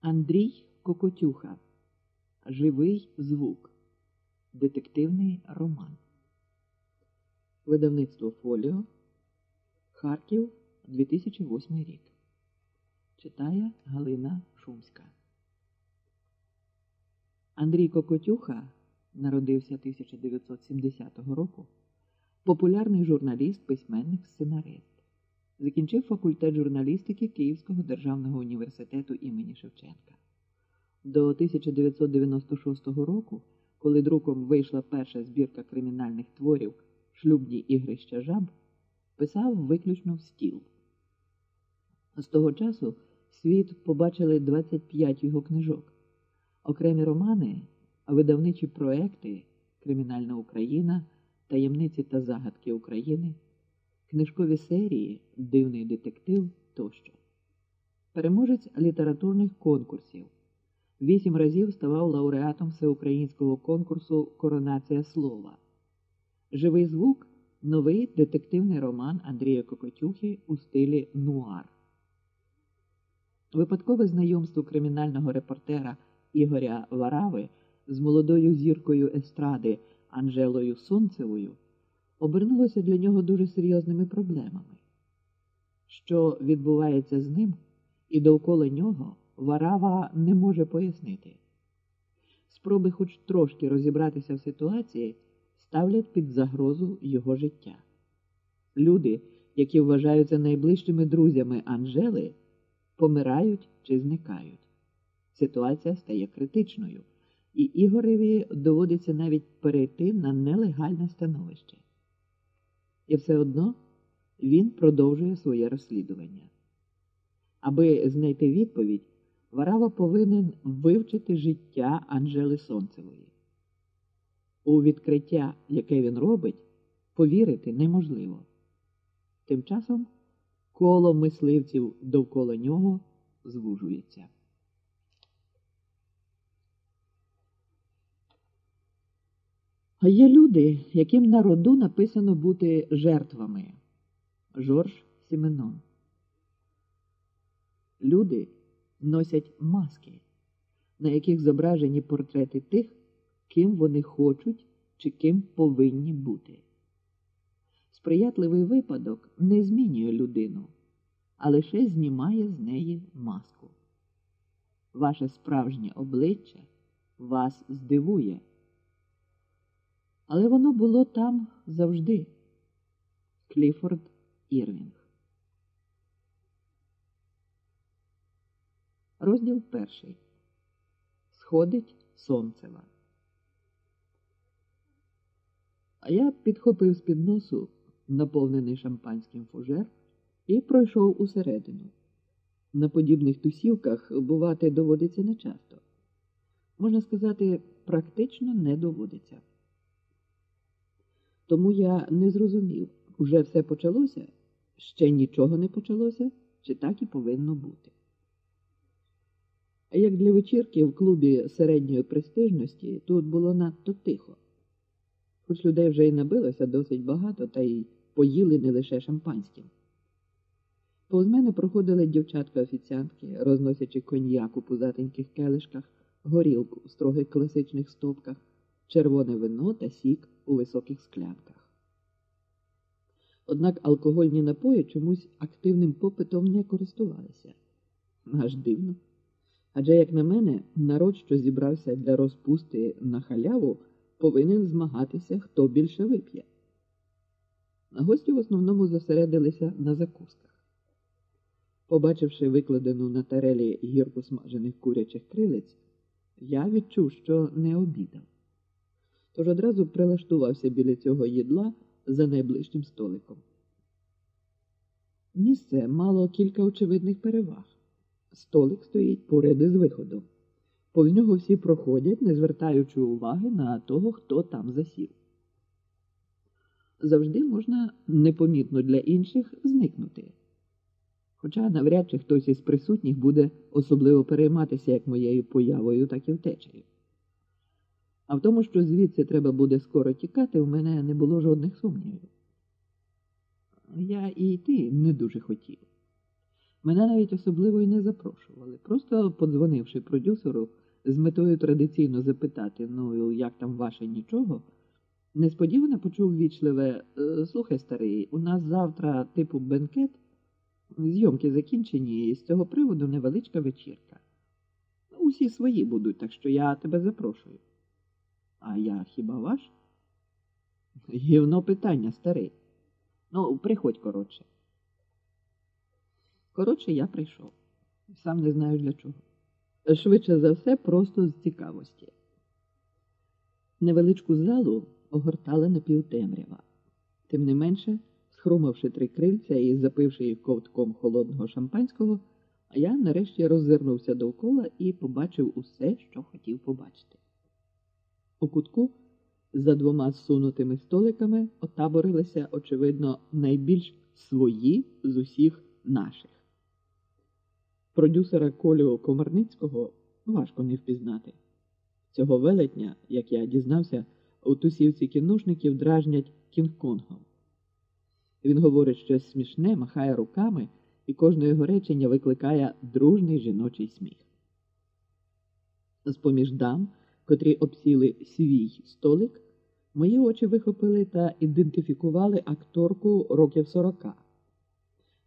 Андрій Кокотюха. Живий звук. Детективний роман. Видавництво Фоліо. Харків 2008 рік. Читає Галина Шумська. Андрій Кокотюха народився 1970 року. Популярний журналіст, письменник, сценарист. Закінчив факультет журналістики Київського державного університету імені Шевченка. До 1996 року, коли друком вийшла перша збірка кримінальних творів Шлюбні ігрища жаб, писав виключно в стіл. З того часу світ побачили 25 його книжок, окремі романи, видавничі проекти Кримінальна Україна, Таємниці та загадки України книжкові серії, дивний детектив тощо. Переможець літературних конкурсів. Вісім разів ставав лауреатом всеукраїнського конкурсу Коронація слова. Живий звук новий детективний роман Андрія Кокотюхи у стилі нуар. Випадкове знайомство кримінального репортера Ігоря Варави з молодою зіркою естради Анжелою Сонцевою обернулося для нього дуже серйозними проблемами. Що відбувається з ним, і довкола нього Варава не може пояснити. Спроби хоч трошки розібратися в ситуації ставлять під загрозу його життя. Люди, які вважаються найближчими друзями Анжели, помирають чи зникають. Ситуація стає критичною, і Ігореві доводиться навіть перейти на нелегальне становище. І все одно він продовжує своє розслідування. Аби знайти відповідь, Варава повинен вивчити життя Анжели Сонцевої. У відкриття, яке він робить, повірити неможливо. Тим часом коло мисливців довкола нього звужується. А є люди, яким на роду написано бути жертвами. Жорж Сіменон. Люди носять маски, на яких зображені портрети тих, ким вони хочуть чи ким повинні бути. Сприятливий випадок не змінює людину, а лише знімає з неї маску. Ваше справжнє обличчя вас здивує. Але воно було там завжди. Кліфорд Ірвінг. Розділ перший. Сходить сонцева. А я підхопив з під носу наповнений шампанським фужер і пройшов усередину. На подібних тусівках бувати доводиться нечасто. Можна сказати, практично не доводиться. Тому я не зрозумів, уже все почалося, ще нічого не почалося, чи так і повинно бути. Як для вечірки в клубі середньої престижності тут було надто тихо, хоч людей вже й набилося досить багато, та й поїли не лише шампанським. Повз мене проходили дівчатка-офіціантки, розносячи коньяк у пузатеньких келишках, горілку в строгих класичних стопках, червоне вино та сік у високих склянках. Однак алкогольні напої чомусь активним попитом не користувалися. Аж дивно. Адже, як на мене, народ, що зібрався для розпусти на халяву, повинен змагатися, хто більше вип'є. Гості в основному зосередилися на закусках. Побачивши викладену на тарелі гірку смажених курячих крилиць, я відчув, що не обідав тож одразу прилаштувався біля цього їдла за найближчим столиком. Місце мало кілька очевидних переваг. Столик стоїть поряд із виходом. Повз нього всі проходять, не звертаючи уваги на того, хто там засів. Завжди можна непомітно для інших зникнути. Хоча навряд чи хтось із присутніх буде особливо перейматися як моєю появою, так і втечею. А в тому, що звідси треба буде скоро тікати, у мене не було жодних сумнівів. Я і йти не дуже хотів. Мене навіть особливо і не запрошували, просто подзвонивши продюсеру з метою традиційно запитати, ну як там ваше нічого, несподівано почув вічливе «Е, слухай, старий, у нас завтра типу бенкет, зйомки закінчені, і з цього приводу невеличка вечірка. Усі свої будуть, так що я тебе запрошую. А я хіба ваш? Гівно питання, старий. Ну, приходь коротше. Коротше, я прийшов. Сам не знаю для чого. Швидше за все, просто з цікавості. Невеличку залу огортала напівтемрява. Тим не менше, схрумавши три крильця і запивши їх ковтком холодного шампанського, я нарешті роззирнувся довкола і побачив усе, що хотів побачити. У кутку за двома зсунутими столиками отаборилися, очевидно, найбільш свої з усіх наших. Продюсера Колю Комарницького важко не впізнати. Цього велетня, як я дізнався, у тусівці кіношників дражнять Кінг-Конгом. Він говорить щось смішне, махає руками, і кожне його речення викликає дружний жіночий сміх. З поміж дам, котрі обсіли свій столик, мої очі вихопили та ідентифікували акторку років сорока.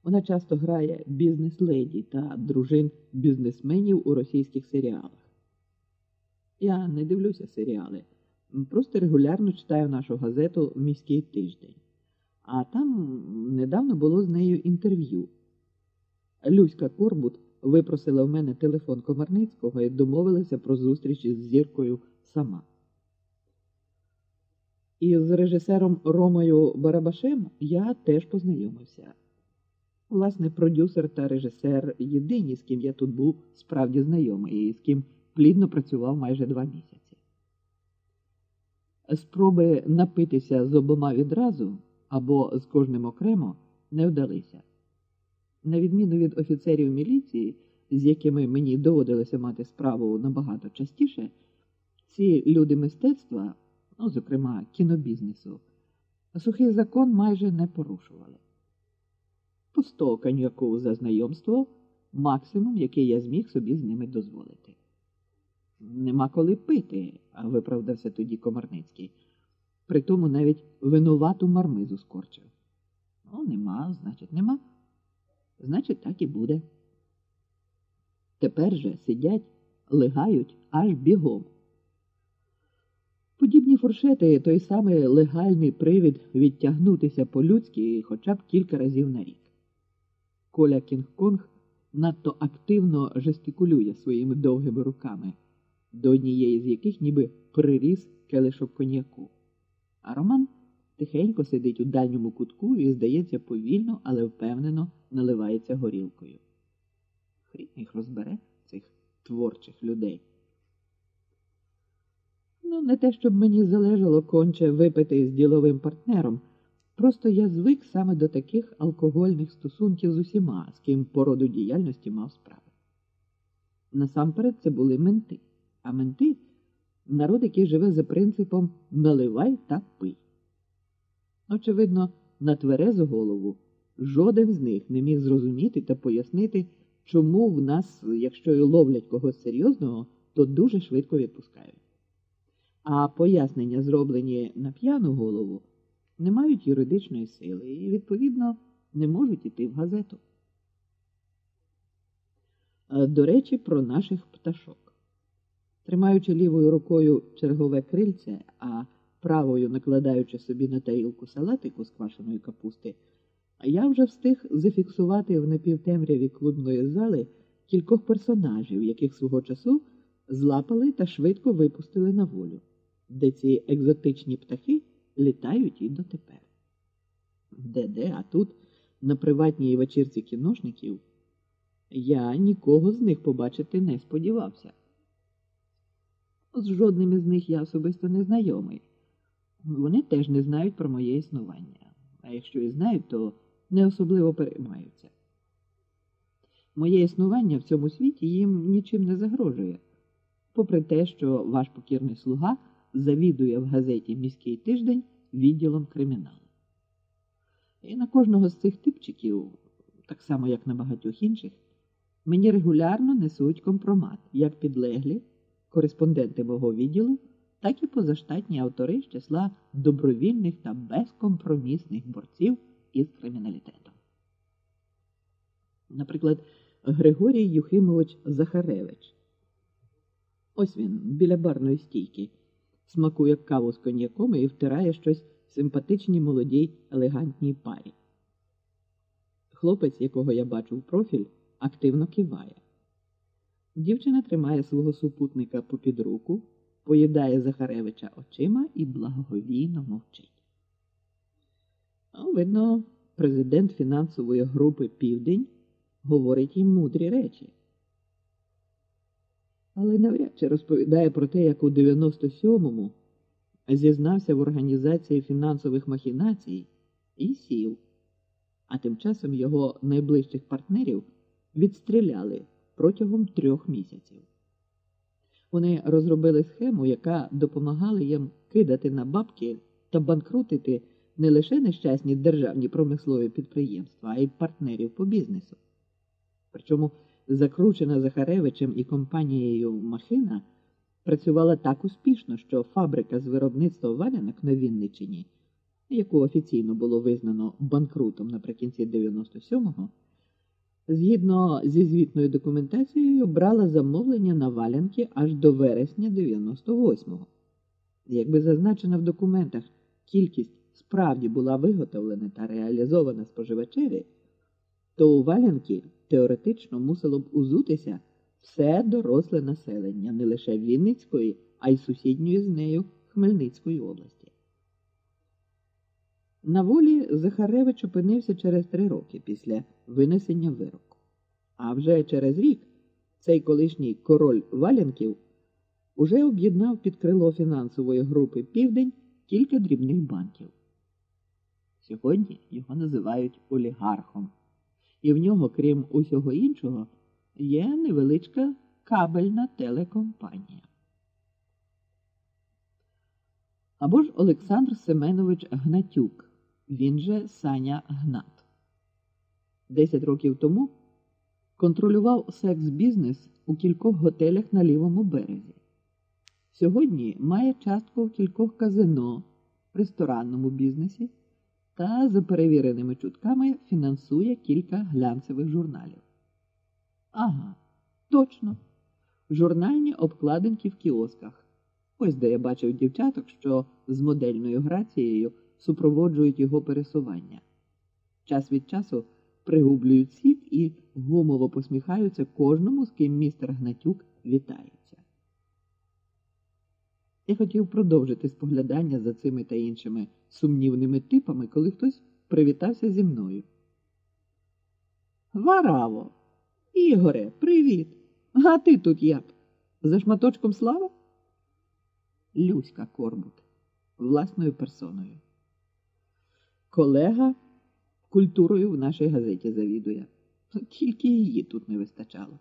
Вона часто грає бізнес-леді та дружин бізнесменів у російських серіалах. Я не дивлюся серіали, просто регулярно читаю нашу газету Міський тиждень. А там недавно було з нею інтерв'ю. Люська Корбут випросила в мене телефон Комарницького і домовилася про зустріч із зіркою сама. І з режисером Ромою Барабашем я теж познайомився. Власне, продюсер та режисер єдині, з ким я тут був справді знайомий і з ким плідно працював майже два місяці. Спроби напитися з обома відразу або з кожним окремо не вдалися. На відміну від офіцерів міліції, з якими мені доводилося мати справу набагато частіше, ці люди мистецтва, ну, зокрема кінобізнесу, сухий закон майже не порушували. По сто коньяку за знайомство максимум, який я зміг собі з ними дозволити. Нема коли пити, виправдався тоді Комарницький. Притому навіть винувату мармизу скорчив. Ну, нема, значить, нема. Значить, так і буде. Тепер же сидять, лигають аж бігом. Подібні фуршети той самий легальний привід відтягнутися по-людськи хоча б кілька разів на рік. Коля Кінг-Конг надто активно жестикулює своїми довгими руками, до однієї з яких ніби приріс келишок коньяку. А Роман тихенько сидить у дальньому кутку і, здається, повільно, але впевнено наливається горілкою. Хрін їх розбере цих творчих людей. Ну, не те, щоб мені залежало конче випити з діловим партнером. Просто я звик саме до таких алкогольних стосунків з усіма, з ким по роду діяльності мав справи. Насамперед це були менти, а менти народ, який живе за принципом наливай та пий. Очевидно, на тверезу голову жоден з них не міг зрозуміти та пояснити, чому в нас, якщо й ловлять когось серйозного, то дуже швидко відпускають. А пояснення, зроблені на п'яну голову, не мають юридичної сили і, відповідно, не можуть іти в газету. До речі, про наших пташок. Тримаючи лівою рукою чергове крильце, а правою накладаючи собі на тарілку салатику з квашеної капусти, я вже встиг зафіксувати в напівтемряві клубної зали кількох персонажів, яких свого часу злапали та швидко випустили на волю, де ці екзотичні птахи літають і дотепер. Де-де, а тут, на приватній вечірці кіношників, я нікого з них побачити не сподівався. З жодним із них я особисто не знайомий. Вони теж не знають про моє існування, а якщо і знають, то не особливо переймаються. Моє існування в цьому світі їм нічим не загрожує, попри те, що ваш покірний слуга завідує в газеті Міський тиждень відділом криміналу. І на кожного з цих типчиків так само як на багатьох інших, мені регулярно несуть компромат як підлеглі, кореспонденти мого відділу, так і позаштатні автори з числа добровільних та безкомпромісних борців із криміналітетом. Наприклад, Григорій Юхимович Захаревич. Ось він біля барної стійки, смакує каву з коньяком і втирає щось симпатичній молодій елегантній парі. Хлопець, якого я бачу в профіль, активно киває. Дівчина тримає свого супутника попід руку, поїдає Захаревича очима і благовійно мовчить. Ну, видно, президент фінансової групи Південь говорить їм мудрі речі. Але навряд чи розповідає про те, як у 97-му зізнався в організації фінансових махінацій і сів, а тим часом його найближчих партнерів відстріляли протягом трьох місяців. Вони розробили схему, яка допомагала їм кидати на бабки та банкрутити не лише нещасні державні промислові підприємства, а й партнерів по бізнесу. Причому закручена Захаревичем і компанією Махина працювала так успішно, що фабрика з виробництва валянок на Вінничині, яку офіційно було визнано банкрутом наприкінці 97-го, згідно зі звітною документацією, брала замовлення на валянки аж до вересня 98-го. Якби зазначена в документах кількість справді була виготовлена та реалізована споживачеві, то у валянки теоретично мусило б узутися все доросле населення не лише Вінницької, а й сусідньої з нею Хмельницької області. На волі Захаревич опинився через три роки після винесення вироку. А вже через рік цей колишній король Валянків уже об'єднав під крило фінансової групи Південь кілька дрібних банків. Сьогодні його називають олігархом, і в нього, крім усього іншого, є невеличка кабельна телекомпанія. Або ж Олександр Семенович Гнатюк, він же Саня Гнат. Десять років тому контролював секс-бізнес у кількох готелях на лівому березі. Сьогодні має частку в кількох казино, ресторанному бізнесі та, за перевіреними чутками, фінансує кілька глянцевих журналів. Ага, точно. Журнальні обкладинки в кіосках. Ось де я бачив дівчаток, що з модельною грацією супроводжують його пересування. Час від часу пригублюють сік і гумово посміхаються кожному, з ким містер Гнатюк вітається. Я хотів продовжити споглядання за цими та іншими сумнівними типами, коли хтось привітався зі мною. Вараво! Ігоре, привіт! А ти тут як? За шматочком слава? Люська Корбут власною персоною. Колега культурою в нашій газеті завідує. Тільки її тут не вистачало.